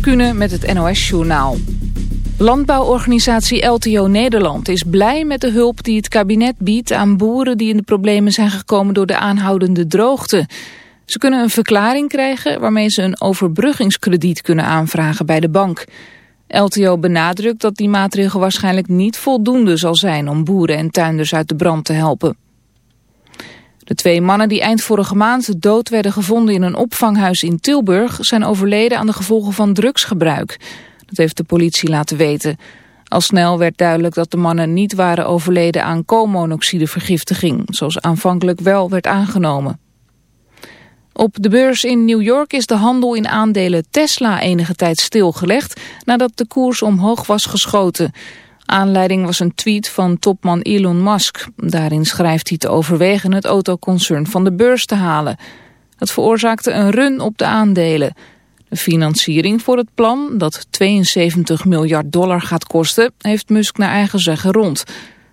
Kunnen met het NOS-journaal. Landbouworganisatie LTO Nederland is blij met de hulp die het kabinet biedt aan boeren die in de problemen zijn gekomen door de aanhoudende droogte. Ze kunnen een verklaring krijgen waarmee ze een overbruggingskrediet kunnen aanvragen bij de bank. LTO benadrukt dat die maatregel waarschijnlijk niet voldoende zal zijn om boeren en tuinders uit de brand te helpen. De twee mannen die eind vorige maand dood werden gevonden in een opvanghuis in Tilburg zijn overleden aan de gevolgen van drugsgebruik. Dat heeft de politie laten weten. Al snel werd duidelijk dat de mannen niet waren overleden aan koolmonoxidevergiftiging, zoals aanvankelijk wel werd aangenomen. Op de beurs in New York is de handel in aandelen Tesla enige tijd stilgelegd nadat de koers omhoog was geschoten. Aanleiding was een tweet van topman Elon Musk. Daarin schrijft hij te overwegen het autoconcern van de beurs te halen. Dat veroorzaakte een run op de aandelen. De financiering voor het plan, dat 72 miljard dollar gaat kosten, heeft Musk naar eigen zeggen rond.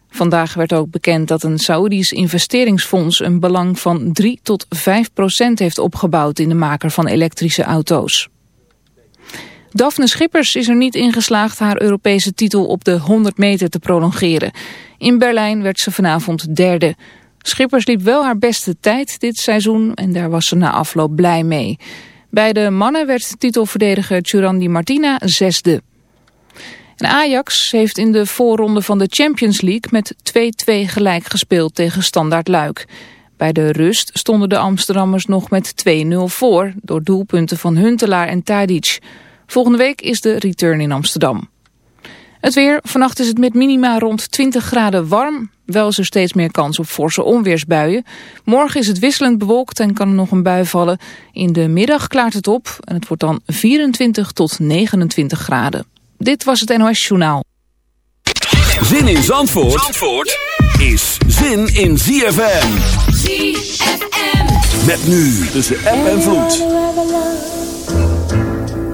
Vandaag werd ook bekend dat een Saoedisch investeringsfonds een belang van 3 tot 5 procent heeft opgebouwd in de maker van elektrische auto's. Daphne Schippers is er niet in geslaagd haar Europese titel op de 100 meter te prolongeren. In Berlijn werd ze vanavond derde. Schippers liep wel haar beste tijd dit seizoen en daar was ze na afloop blij mee. Bij de mannen werd titelverdediger Tjurandi Martina zesde. En Ajax heeft in de voorronde van de Champions League met 2-2 gelijk gespeeld tegen Standaard Luik. Bij de rust stonden de Amsterdammers nog met 2-0 voor door doelpunten van Huntelaar en Tadic. Volgende week is de return in Amsterdam. Het weer. Vannacht is het met minima rond 20 graden warm. Wel is er steeds meer kans op forse onweersbuien. Morgen is het wisselend bewolkt en kan er nog een bui vallen. In de middag klaart het op en het wordt dan 24 tot 29 graden. Dit was het NOS Journaal. Zin in Zandvoort, Zandvoort is zin in ZFM. ZFM. Met nu tussen app en vloed.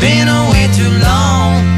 been away too long.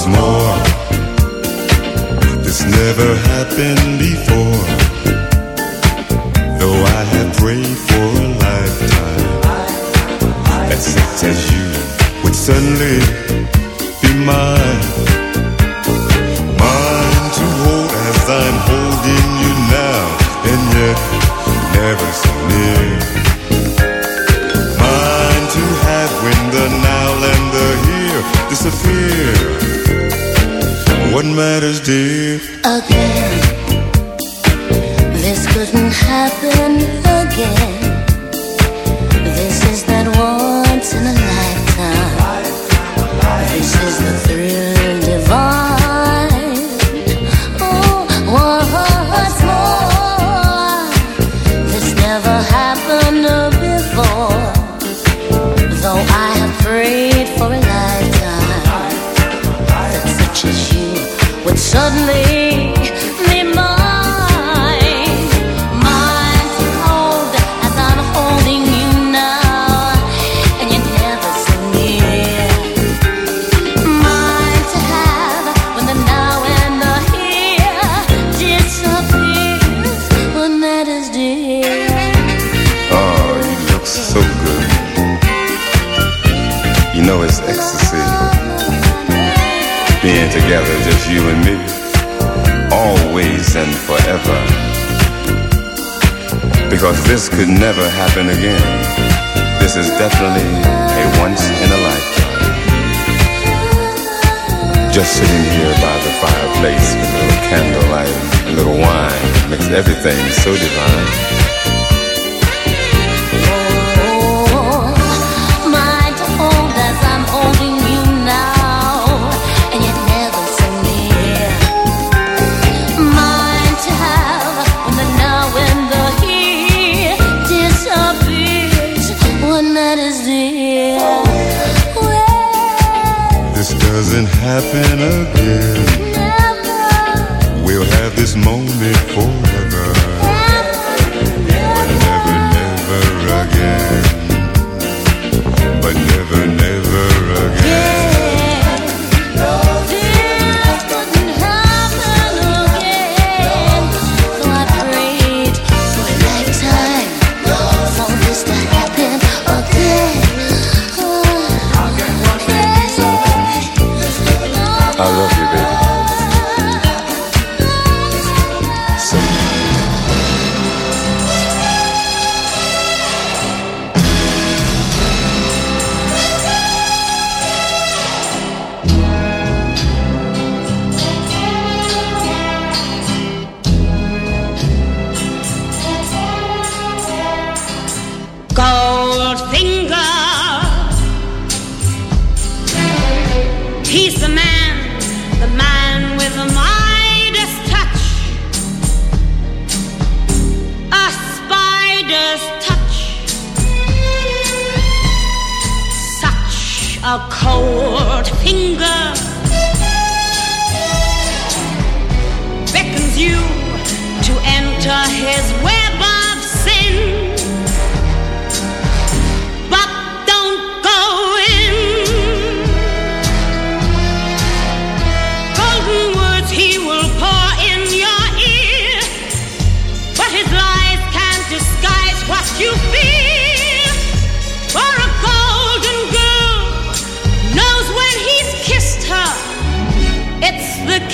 What's more, this never happened before. Makes so divine.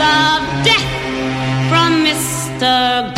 of death from Mr.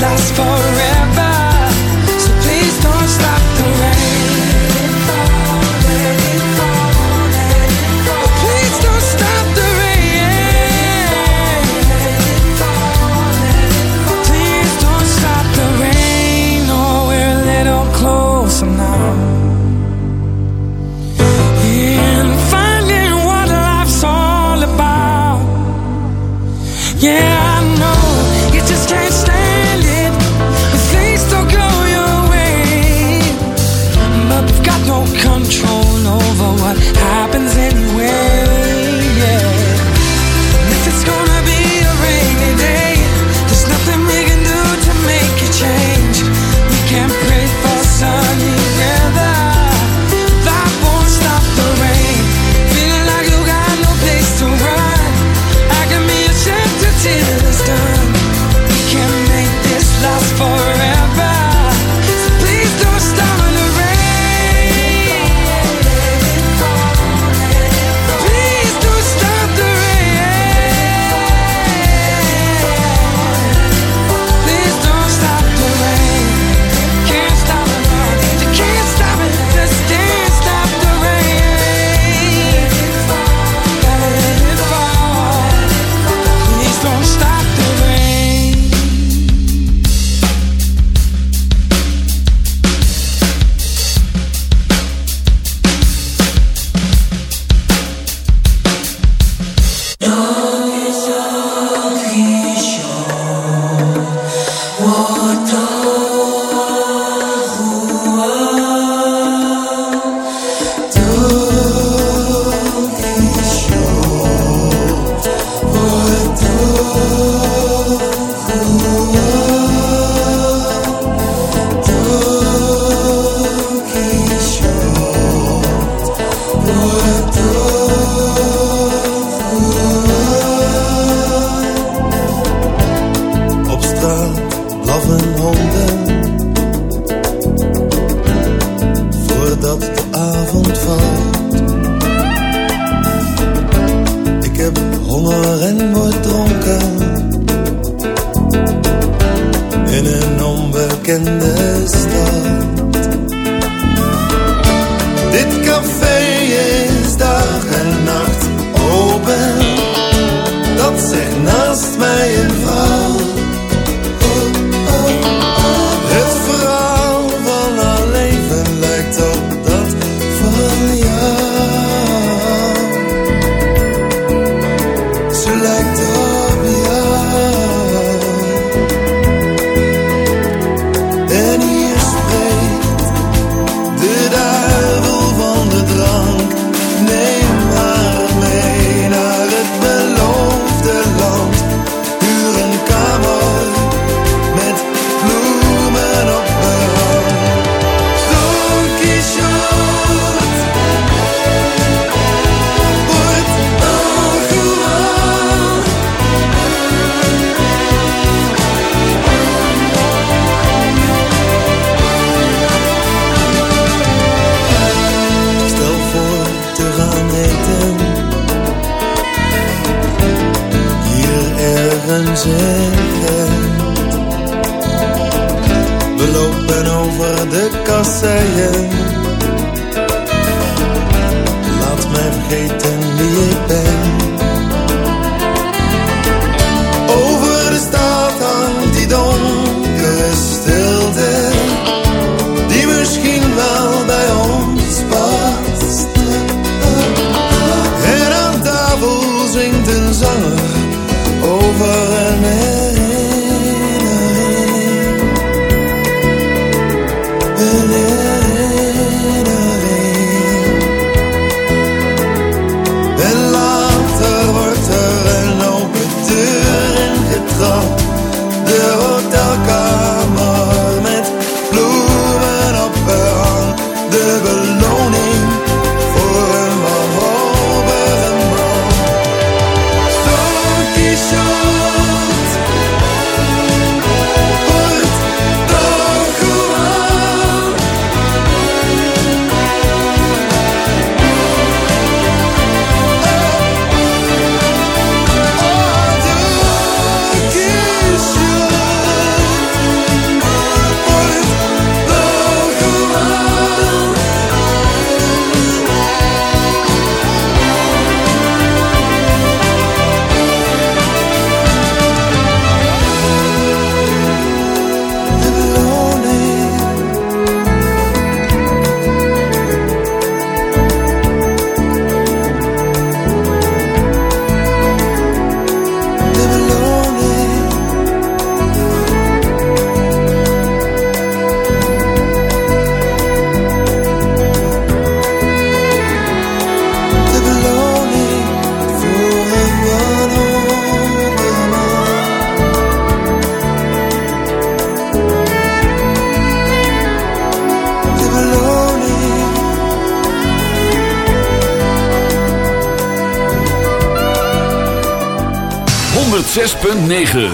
last forever.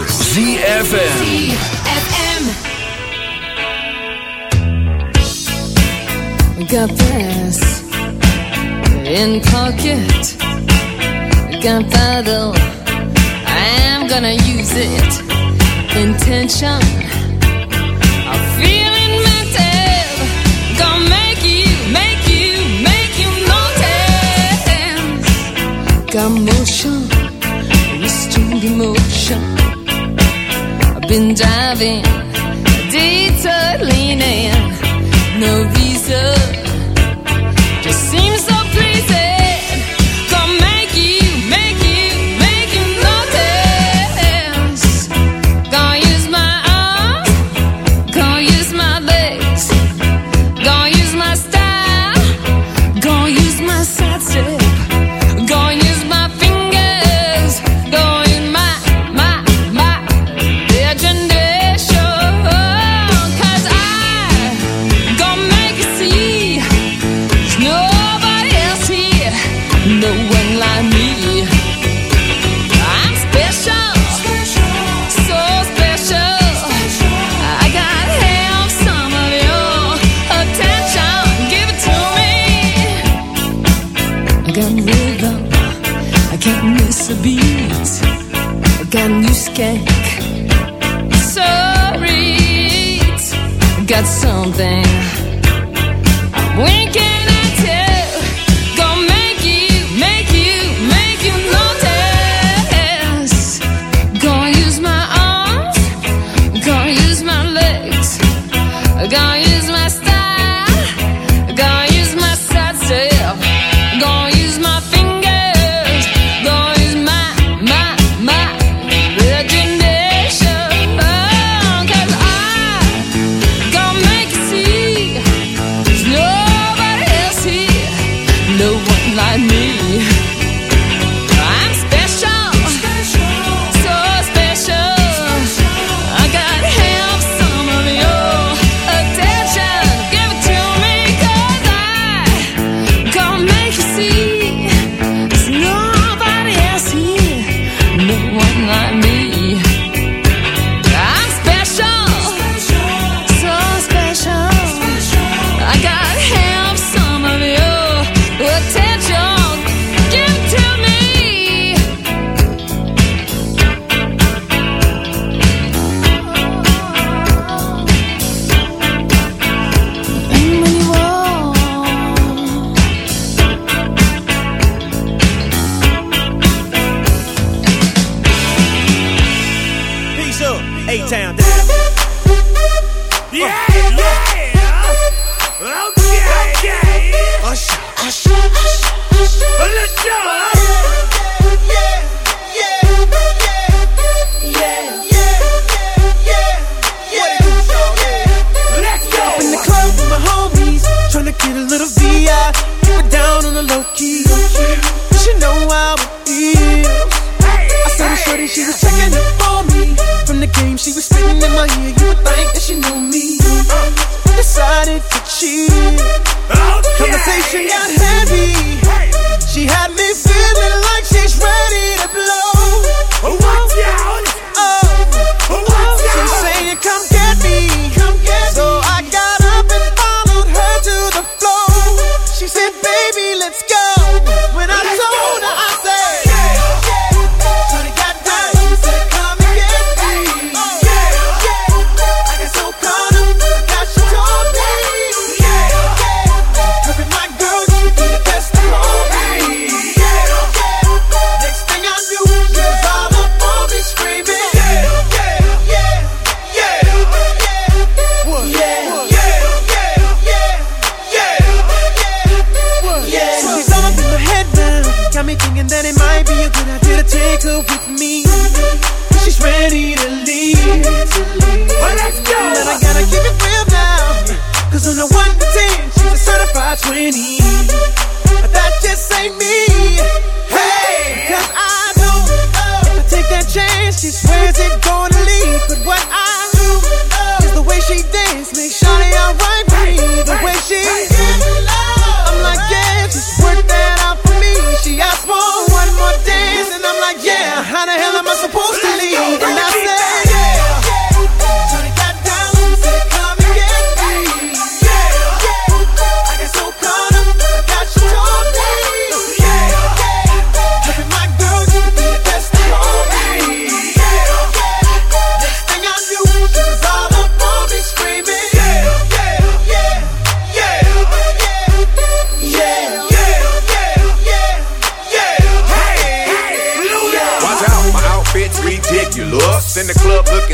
ZFM. Got this in pocket. Gunpowder. I'm that it might be a good idea to take her with me. She's ready to leave. Well, let's go. But I gotta keep it real now. Cause on the 1 to 10, she's a certified 20. But that just ain't me. Hey! Cause I know if I take that chance, she swears it's gonna leave. But what I do is the way she dance makes Shawty alright me. The way she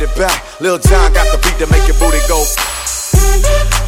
Little it. Lil Jon got the beat to make your booty go.